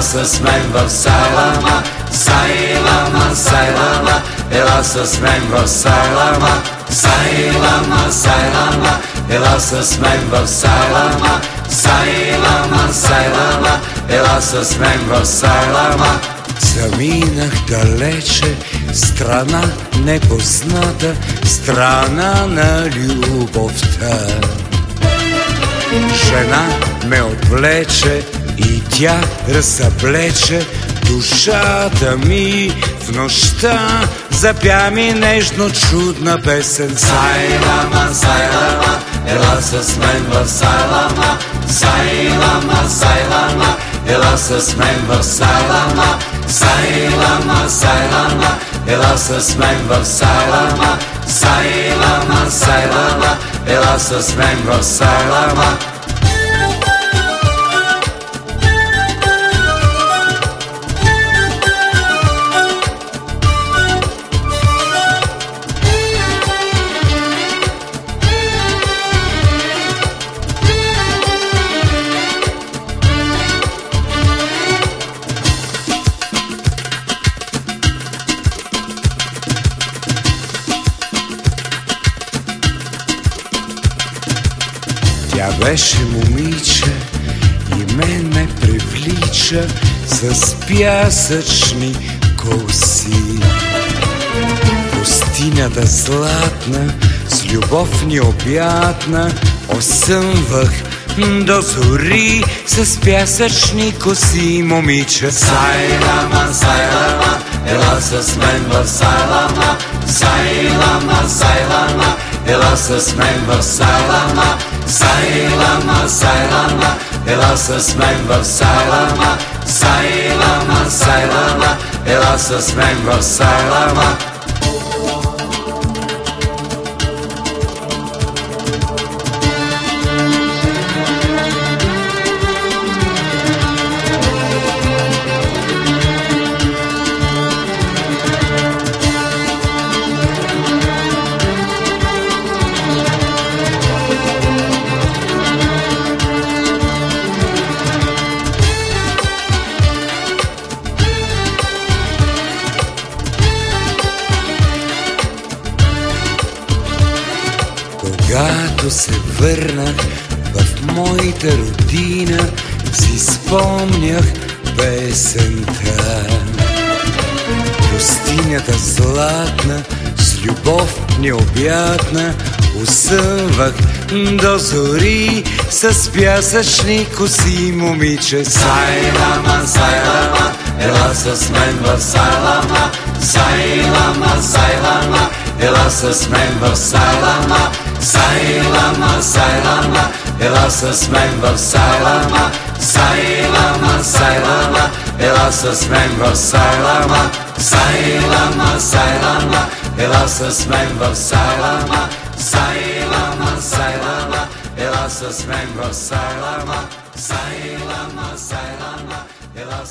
Ела с мен в сайлама, сайлама, сайлама, ела с мен в сайлама, сайлама, сайлама, ела с мен в сайлама, сайлама, сайлама, ела с мен в сайлама. Заминах далече, страна непозната, страна на любовта. Жена ме отвлече и тя разсъблече душата ми в нощта. Запя ми нежно чудна песен. Сайлама, сайлама, ела с мен в сайлама, сайлама, сайлама, ела с мен в сайлама, сайлама, сайлама, ела с мен в сайлама, сайлама, сайлама, ела с мен в сайлама. Пясъчни коси. Пустинята златна, с любов ни обятна, осъмвах до зори с пясъчни коси, момиче. Сайлама, сайлама, ела с мен в сайлама, сайлама, сайлама, ела с мен в сайлама, сайлама, сайлама, ела с мен в сайлама, сайлама, сайлама, ела с мен Се върнах в моята родина, си спомнях песента. Пустинята златна, с любов необятна, усъмвах до зори с пясъчни коси, момиче. Сайлама, сайлама, ела с мен в сайлама, сайлама, сайлама, ела с мен в сайлама, сайлама, сайлама, ела с мен в сайлама, сайлама, сайлама, ела с мен в сайлама, сайлама, сайлама, ела с мен в сайлама, сайлама, сайлама, ела с мен в сайлама, сайлама, сайлама, ела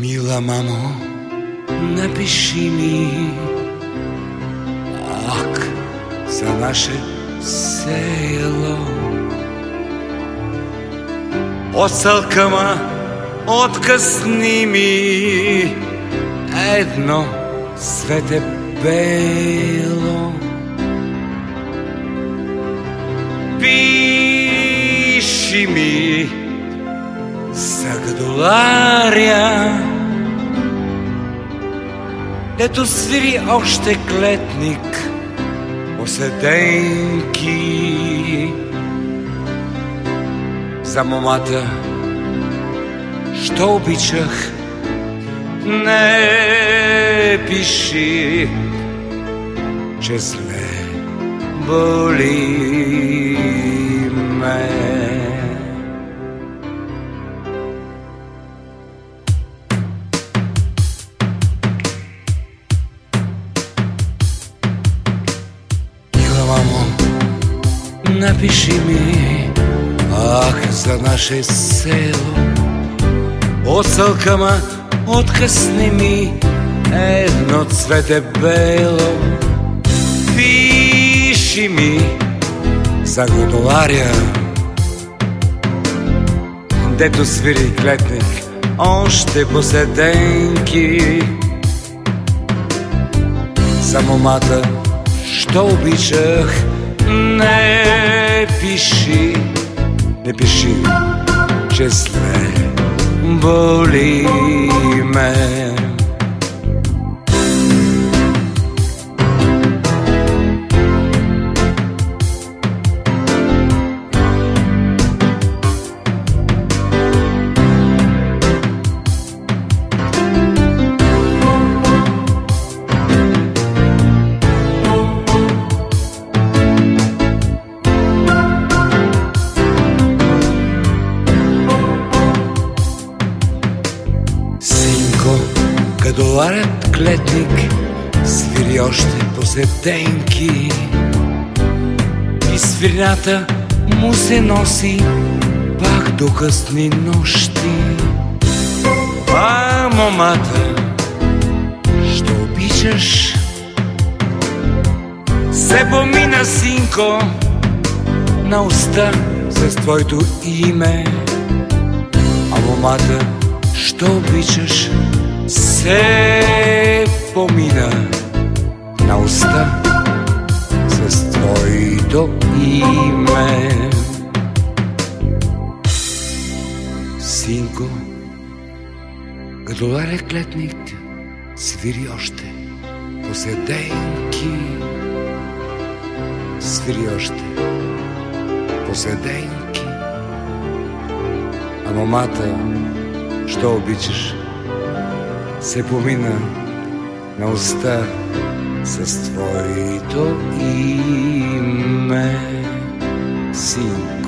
Мила мамо, напиши ми ак за наше село. Оцелкама откъсни ми едно свете бело. Пиши ми за гадоларя, дето свири още клетник, оседенки за момата, що обичах, не пиши, че зле боли ме. Ми, ах, за наше село. Оцелкама откъсни ми едно цвете бело. Пиши ми за годоларя, дето свири клетник още по седенки. За момата, що обичах, не пиши, не пиши, че зле боли и свирната му се носи пак до късни нощи. А момата, що обичаш, се помина, синко, на уста с твоето име. А момата, що обичаш, се помина на уста твоето име. Синко, като ларе клетник, свири още поседенки. Свири още поседенки. А момата, що обичаш, се помина на уста с твоето име, синко. Лейла,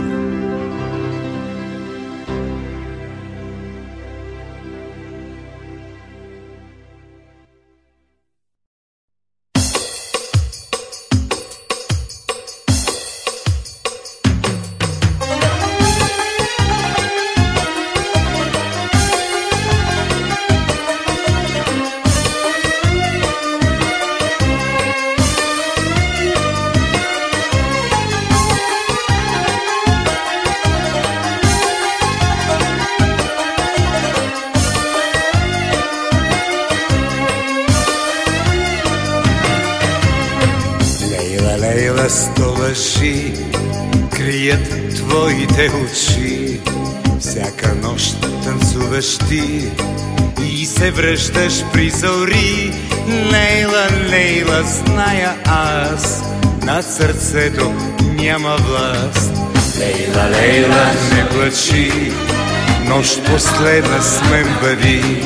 нощ последна с мен бъди.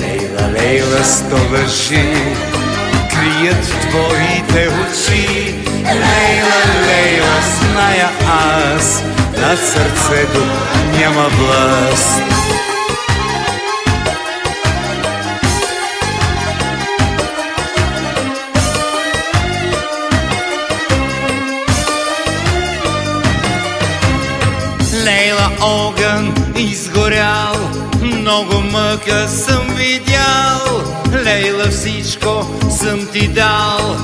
Лейла, лейла, сто лъжи крият твоите очи. Лейла, лейла, зная аз, над сърцето няма власт. Огън изгорял, много мъка съм видял. Лейла, всичко съм ти дал,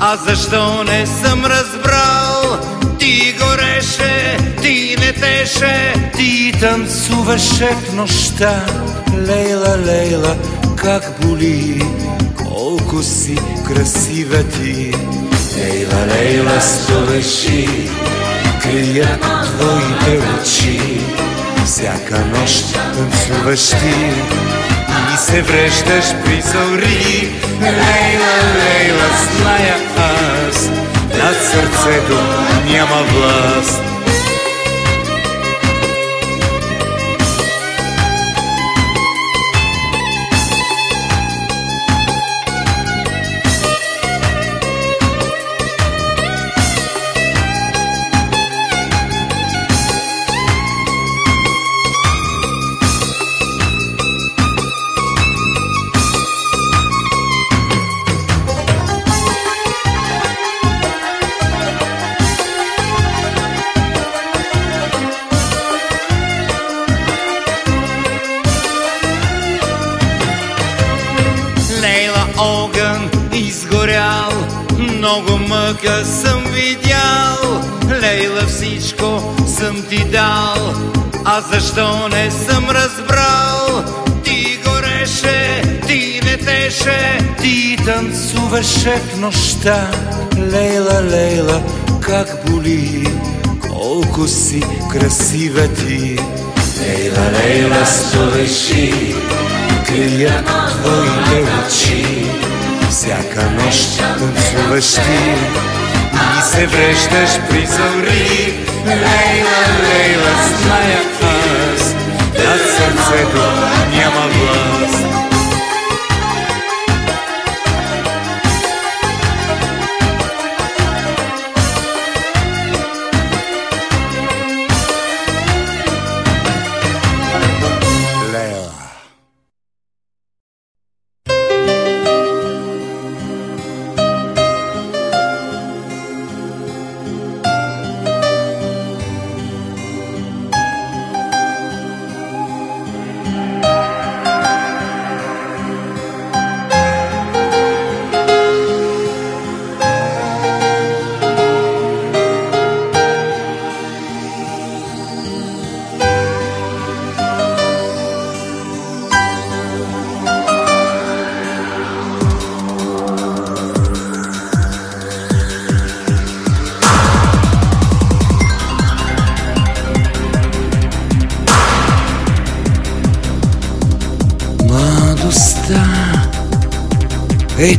а защо не съм разбрал? Ти гореше, ти летеше, ти танцуваше в нощта. Лейла, Лейла, как боли, колко си красива ти. Лейла, Лейла, столеши, крият твоите очи. Всяка нощ танцуваш ти и се връщаш при зори. Лейла, Лейла, зная аз, над сърцето няма власт. Защо не съм разбрал? Ти гореше, ти летеше Ти танцуваше в нощта. Лейла, Лейла, как боли Колко си красива ти. Лейла, Лейла, столеши, крият твоите очи. Всяка нощ танцуваш ти и се врещаш при зори. Лейла, Лейла, зная аз, над сърцето няма глас.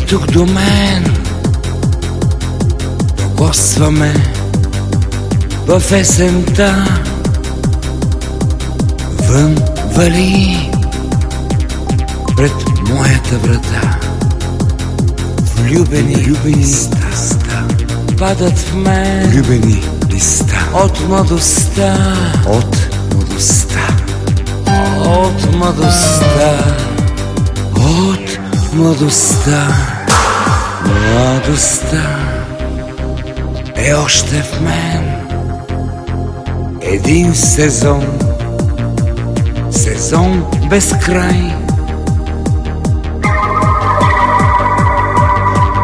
Тук до мен. Докосваме в есента. Вън вали пред моята врата. Влюбени, влюбени листа. падат в мен. Влюбени листа. От младостта. От младостта. От младостта, от младостта, младостта е още в мен. Един сезон, сезон без край.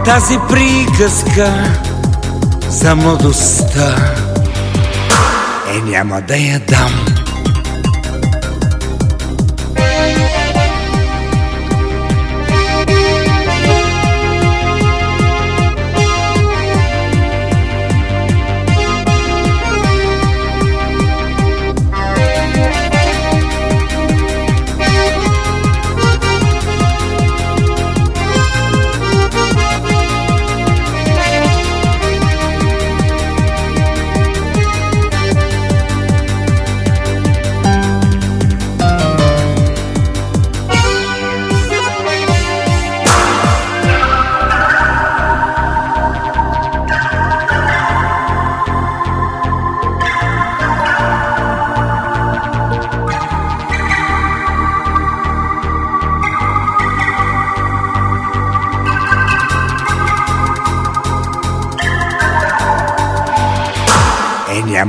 Тази приказка за младостта е няма да я дам.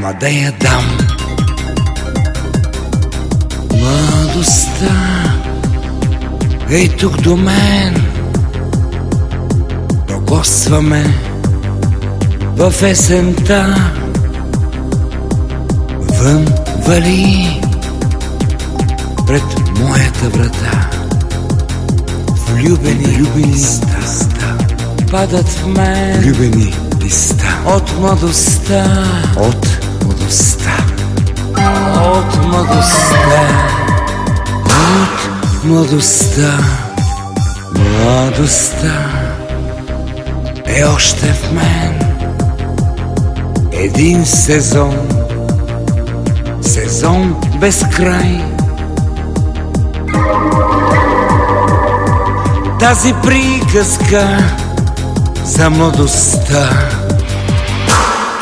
Няма да я дам. Младостта е тук до мен. Докосваме в есента. Вън вали пред моята врата. Влюбени, влюбени листа падат в мен. Влюбени листа от младостта. От младостта. От младостта. От младостта. Младостта е още в мен. Един сезон. Сезон без край. Тази приказка за младостта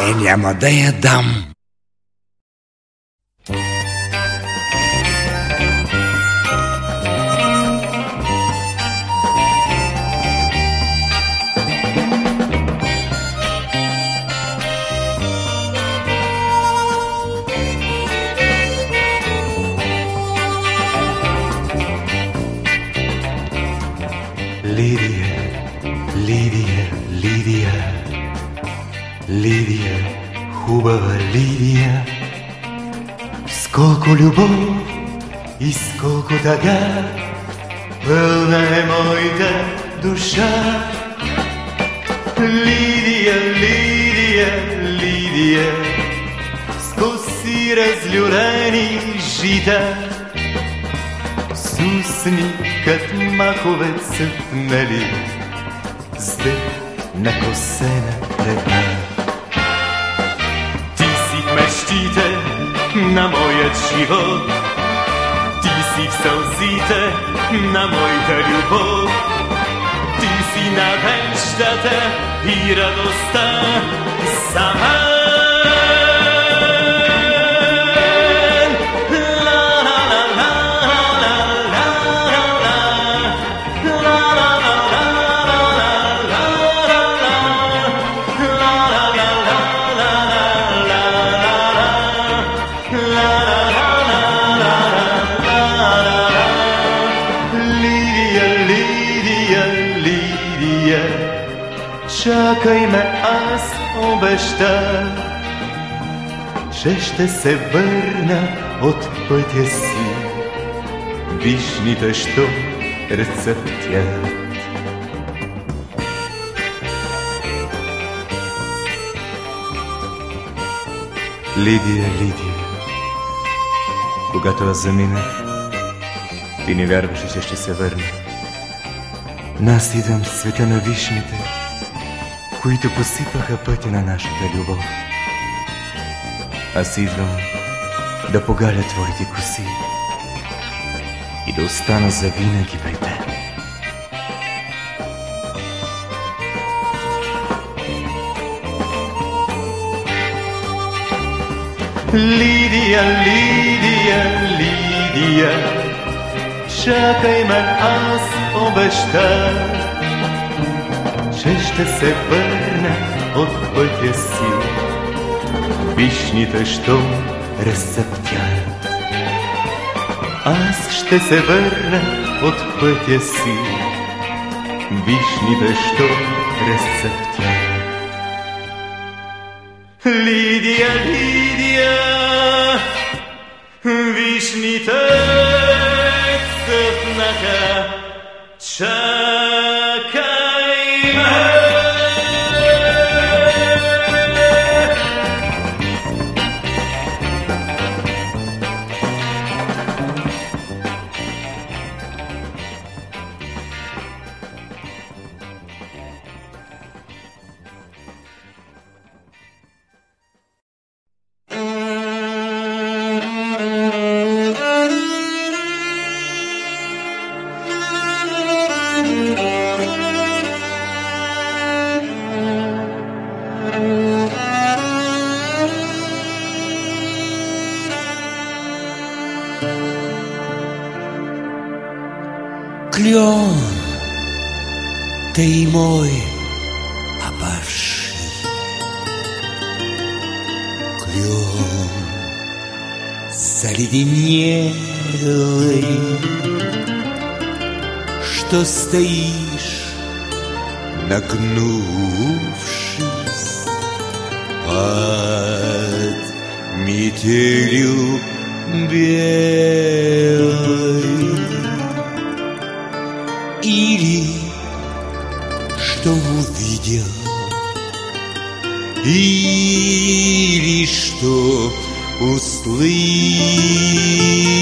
е няма да я дам. Сколко любов и сколко тъга, пълна е моята душа. Лидия, Лидия, Лидия, с коси разлюлени жита, с усни, кът махове цъфнали, с на косена тревна. Ти си мечтите на моят живот, ти си в сълзите на моята любов, ти си надеждата и радостта за обещах, че ще се върна от пътя си. Вишните, що рецептят. Лидия, Лидия, когато аз заминах, ти не вярваше, че ще се върна. Но аз идвам в света на вишните, които посипаха пътя на нашата любов. Аз идвам да погаля твоите коси и да остана завинаги при теб. Лидия, Лидия, Лидия, чакай ме, аз обещах, ще се върна от пътя си. Вишните, що разцъптят. Аз ще се върна от пътя си. Вишните, що разцъптят. Мой обожи. Клен заледенелый, что стоишь, нагнувшись под метелью белой. Или услышал,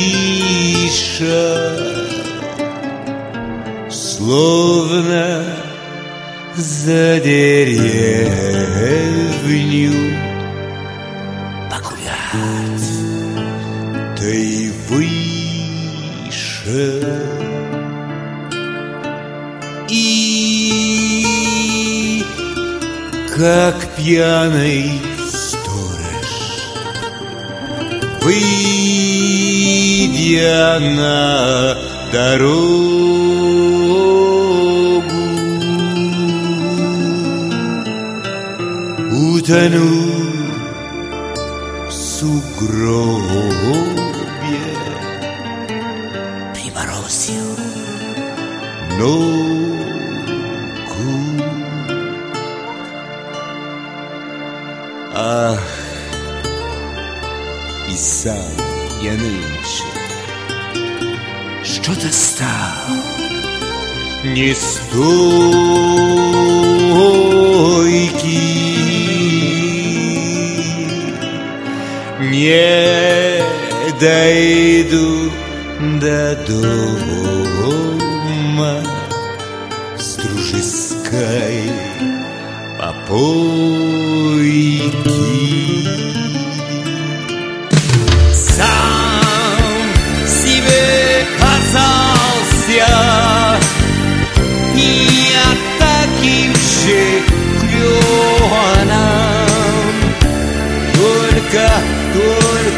словно за деревню погулять, да и вышел. И как пьяный выйдя на дорогу, утону в сугробе, приморозил ногу. Ах, синче, що да стал? Не стойки, не дойду до дома с дружеской попойки.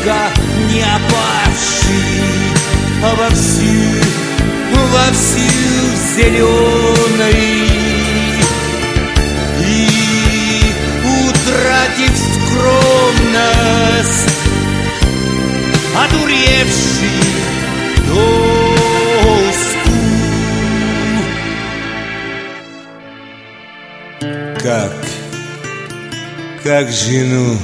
Только не опавший во всю, во всю зеленой и утратив скромность, одуревший доску. Как, как жену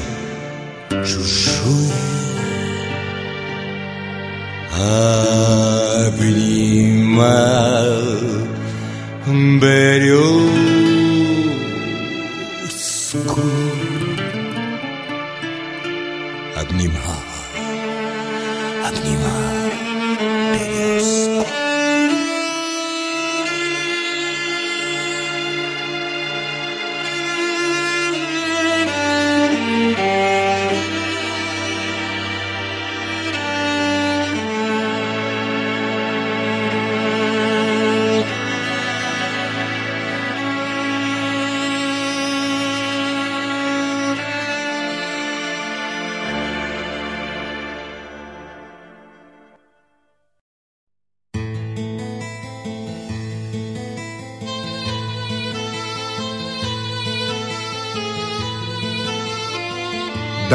Hablima Beriol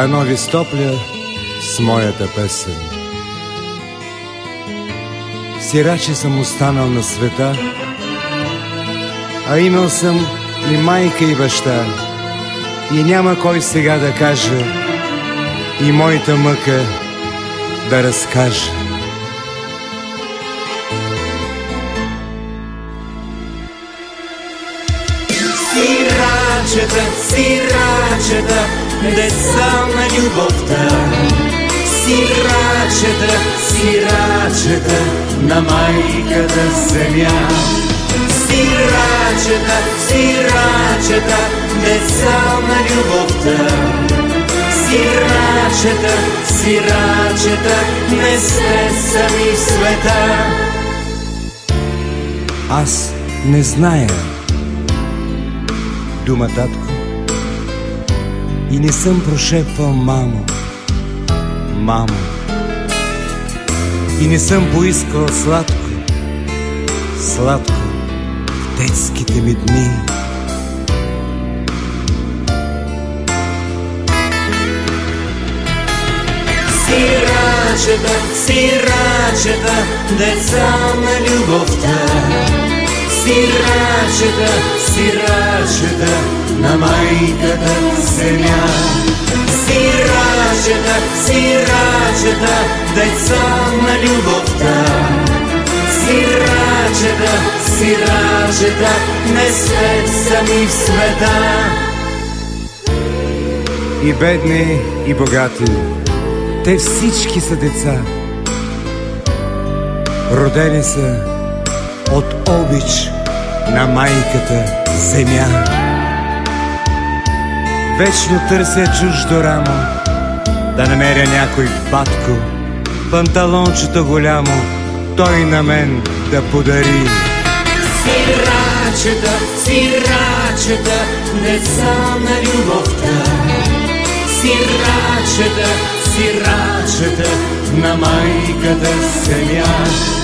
Дано ви стопля с моята песен. Сираче съм останал на света, а имал съм и майка и баща. И няма кой сега да каже и моята мъка да разкаже. Сирачета, сирачета, деца на любовта. Сирачета, сирачета, на майката земя. Сирачета, сирачета, деца на любовта. Сирачета, сирачета, не сте сами в света. Аз не зная дума татко и не съм прошепвал мамо, мамо. И не съм поискал сладко, сладко в детските ми дни. Сирачета, сирачета, деца на любовта. Сирачета, сирачета, на майката земя. Сирачета, сирачета, деца на любовта. Сирачета, сирачета, не сте сами в света. И бедни, и богати, те всички са деца. Родени са от обич на майката земя. Вечно търся чуждо рамо, да намеря някой батко, панталончето голямо, той на мен да подари. Сирачета, сирачета, деца на любовта. Сирачета, сирачета, на майката земя.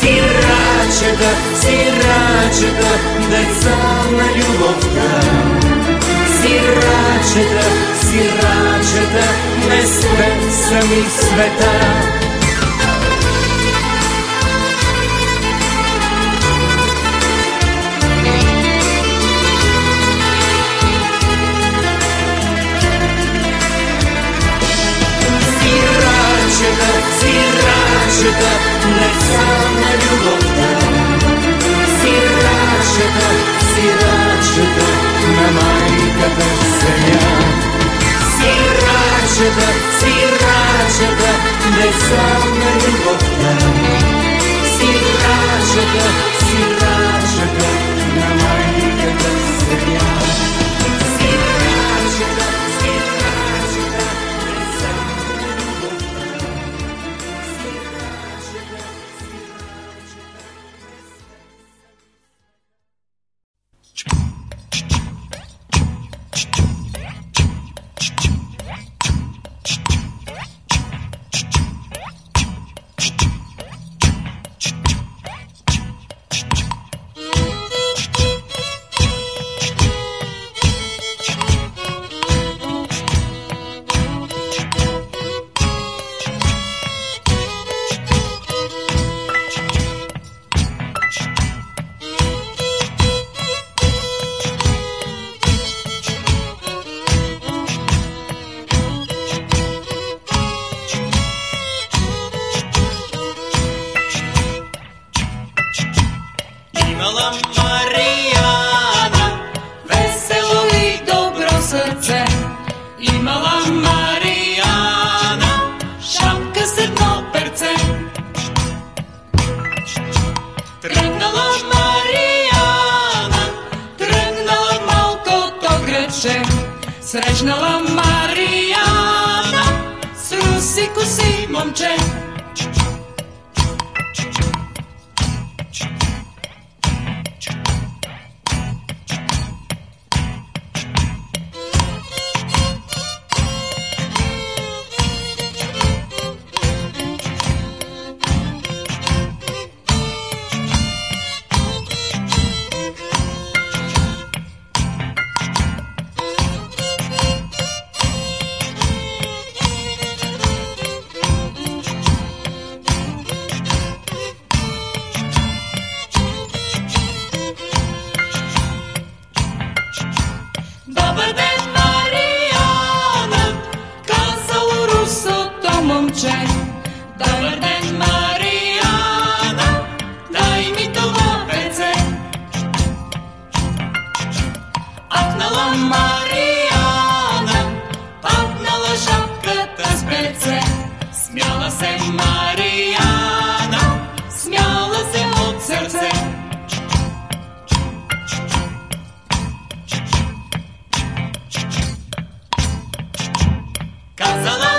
Сирачета, сирачета, деца на любовта. Сирачета, сирачета, не сте сами в света. Сирачета, сирачета, Срещнала любовта, сірачика, сірачика, намайката земля, сірачика, сірачика, не сам. Марияна с руси коси момче. Hello.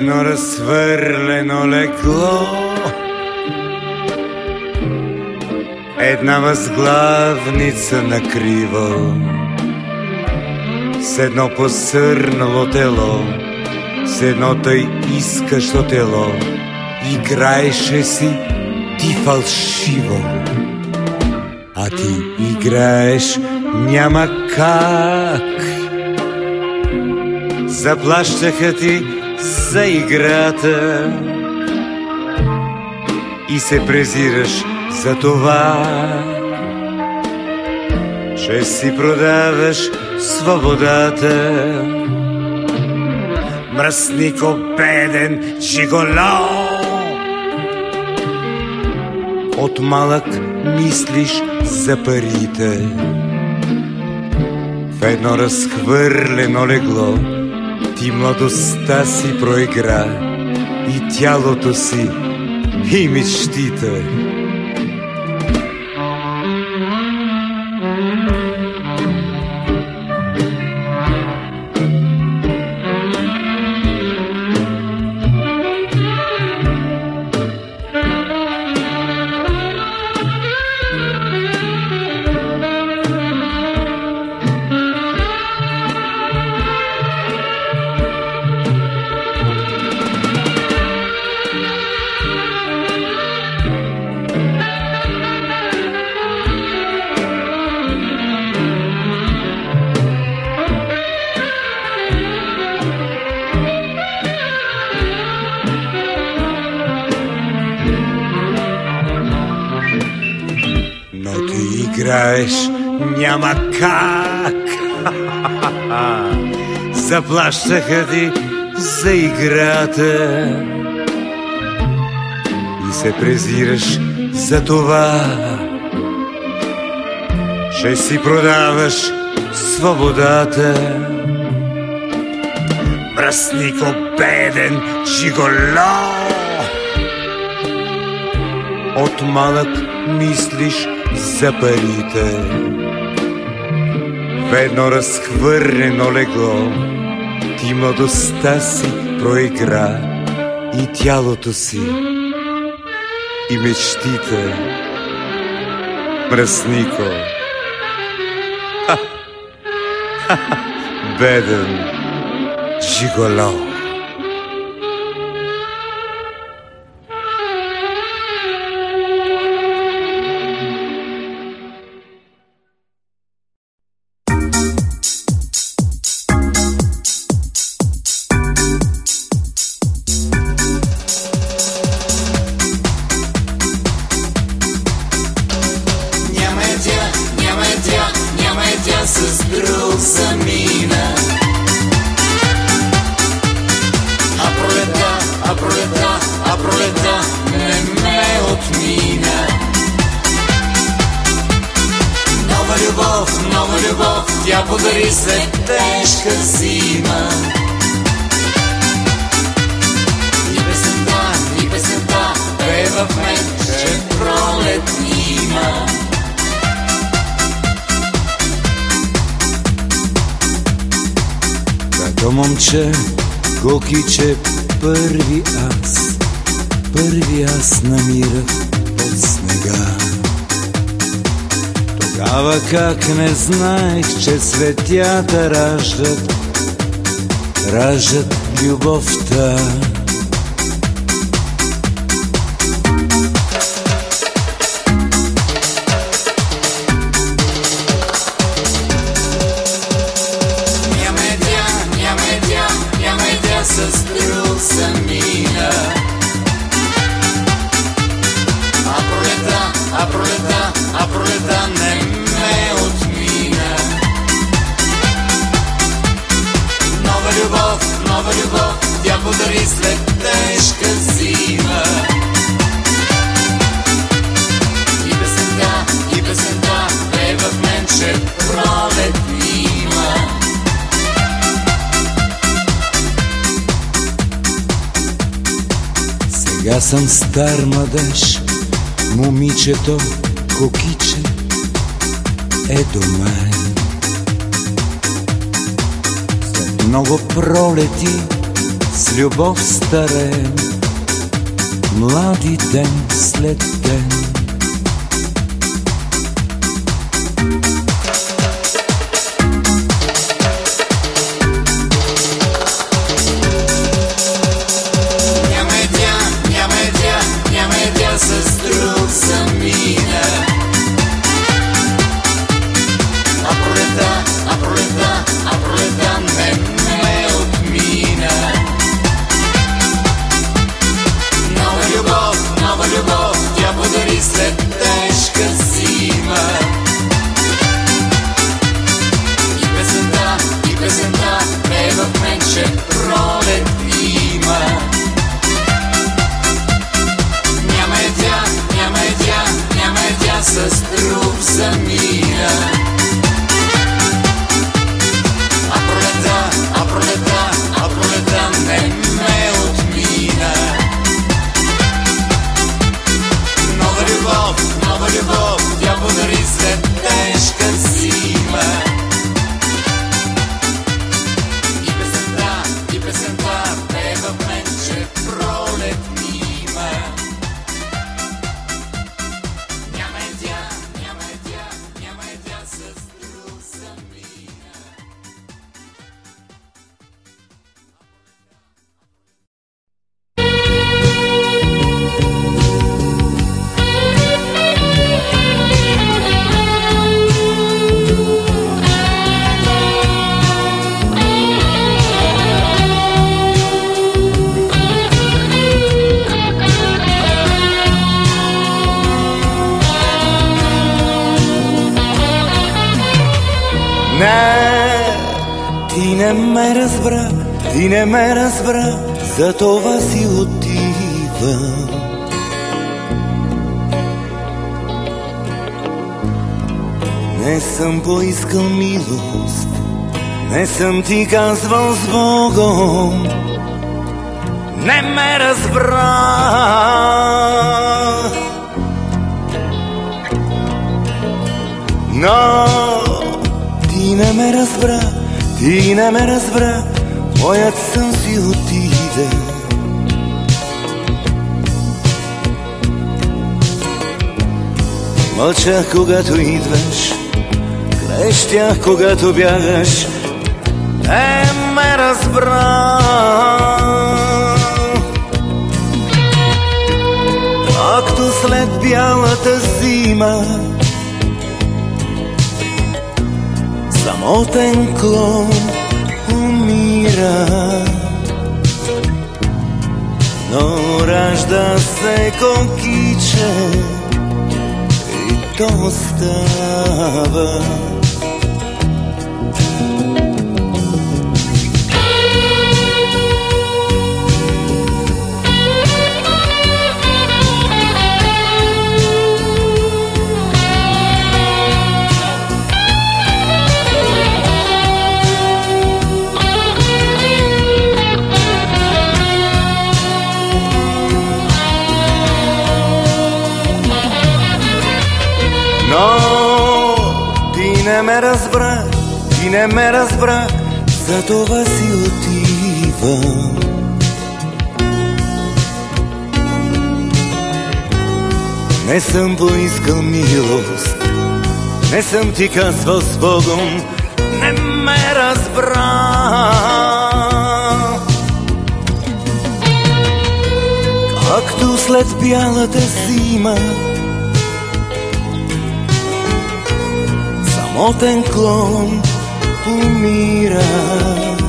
Едно разхвърлено лекло, една възглавница на криво, с едно посърнало тело, с едно тъй искащо тело, играеше си ти фалшиво. А ти играеш няма как. Заплащаха ти за играта и се презираш за това, че си продаваш свободата. Мръснико беден жиголо От малък мислиш за парите В едно разхвърлено легло Ти младостта си проигра И тялото си и мечтите Заплащаха ти за играта. И се презираш за това. Че си продаваш свободата. Мръснико беден жиголо от малък мислиш за парите. В едно разхвърлено легло ти младостта си проигра и тялото си и мечтите. Мръснико. Ха! Ха! Беден жиголо. радиатора ждет, рожет любовь-то. Младеж, момичето, кокиче е до мен. Много пролети с любов стареем, млади ден след ден. Не ме разбра, ти не ме разбра, за това си отива. Не съм поискал милост, не съм ти казвал с Богом, не ме разбра. Но ти не ме разбра, ти не ме разбра, моят сън си отиде. Мълчах, когато идваш, крещях, когато бягаш, не ме разбра. Както след бялата зима, nám ten klon umírá. No ražda se konkiče i to stava. За това си отивам. Не съм поискал милост, не съм ти казвал с Богом, не ме разбра. Както след бялата зима, самотен клон tu miras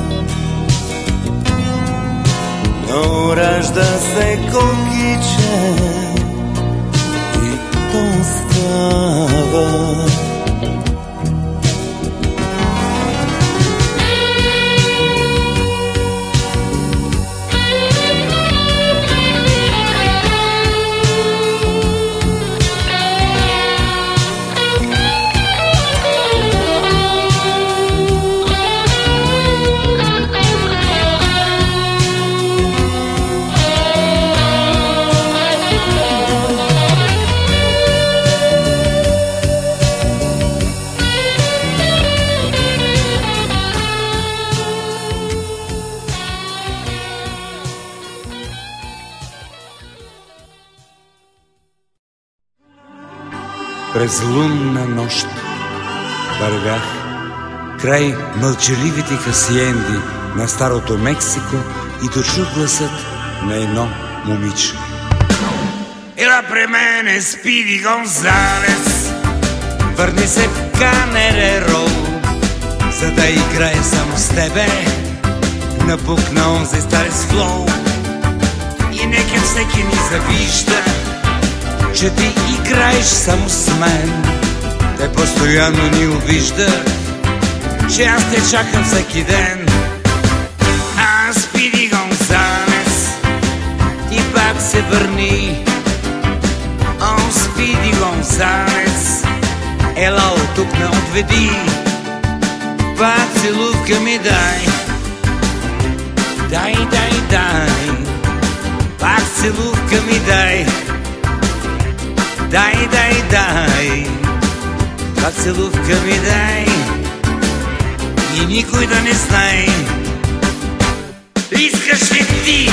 Moraš da se kokiće I to stava През лунна нощ вървях край мълчаливите хасиенди на старото Мексико и дочух гласът на едно момиче. Ела при мене Спиди Гонзалес, върни се в Канереро, за да играе само с тебе, напукна онзи старец флоу. И нека всеки ни завижда, че ти играеш само с мен. Те постоянно ни обиждат, че аз те чакам всеки ден. Аз Спиди Гонзалес, ти пак се върни. О, Спиди Гонзалес, ела от тук ме отведи. Пак целувка ми дай. Дай, дай, дай. Пак целувка ми дай. Дай, дай, дай, пак целувка ми дай и никой да не знае. Искаш ли ти?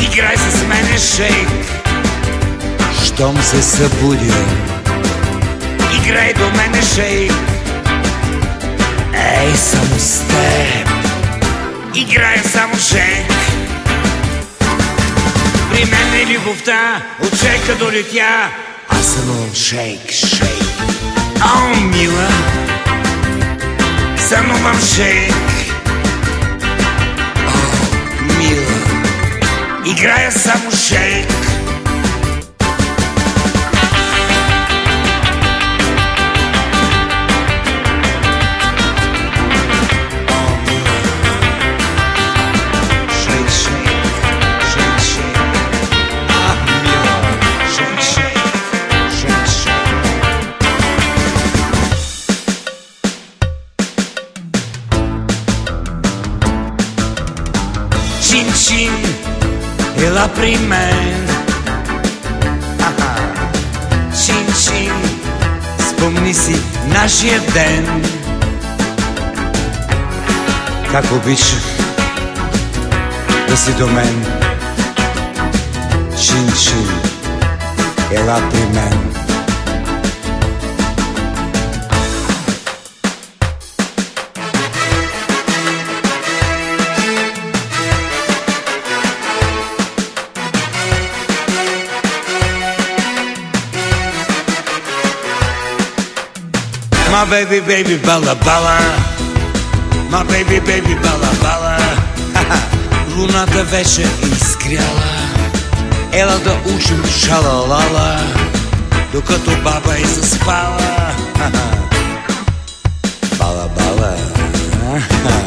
Играй с мене шейк. Щом се събудя, играй до мене шейк. Ей, само с теб, играя само шейк. При мен е любовта от шейка до летя. Аз съм шейк, шейк. О, мила, сънувам шейк. О, мила, играя само шейк. Чин, ела при мен. Аха. Чин, чин, спомни си нашия ден. Как обичах да си до мен. Чин, чин, ела при мен. My baby, baby, bala, bala. My baby, baby, bala, bala. Луната вече изгряла. Ела да учим шалалала, докато баба е заспала. Бала, бала.